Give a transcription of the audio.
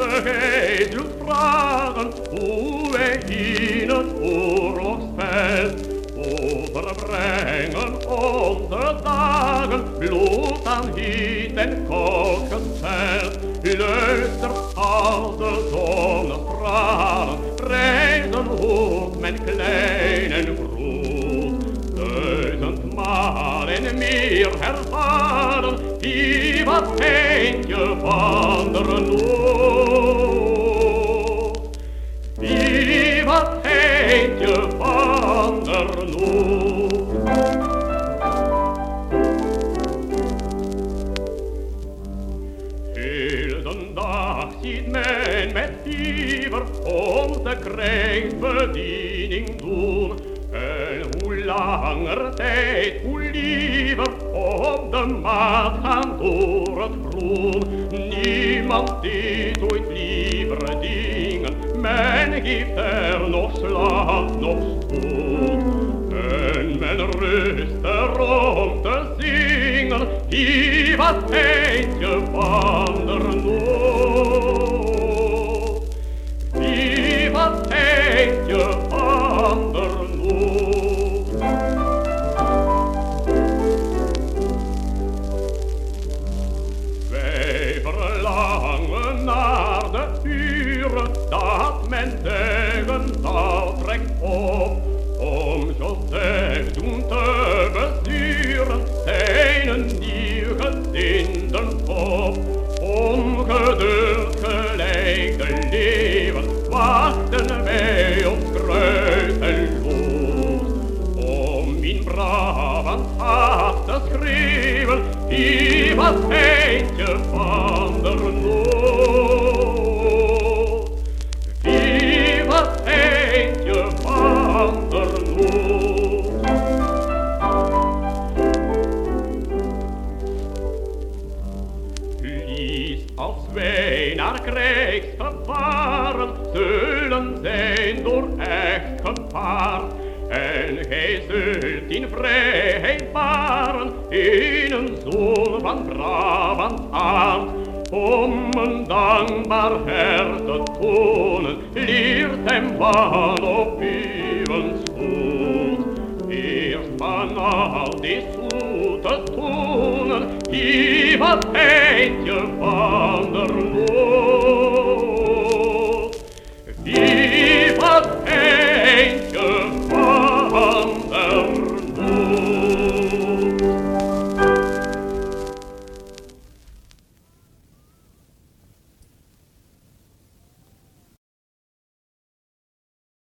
De te vragen hoe wij in het oorlogsveld overbrengen onze dagen bloed aan hiet en kokensel. Luister al de zonnestralen reizen hoog met kleine groep, duizend Duizendmalen meer ervaren die wat eentje eindje van der. Heel de dag ziet men met iever onze krijgsbediening doen. En hoe langer tijd, hoe liever op de maat gaan door het groen. Niemand deed ooit liever dingen, men geeft er nog slag, nog spoed. En men rust erom te zingen, die wat eindje van der nood. Die wat eindje van der nood. Wij verlangen naar de uren dat men op. Om Joseph doen te besturen zijn nieuw gezinden. Om geduld gelijk te leven wachten wij op kruis en lood. Om in Brabant hart te schreeuwen, die wat eindje van der nood. Naar krijgsgevaren zullen zijn door echt gepaard. En gij zult in vrijheid varen in een zoon van Brabant aard. Om een dankbaar hart te tonen, leert hem van op uw spoed. Eerst van al die zoete tonen, die wat eindje van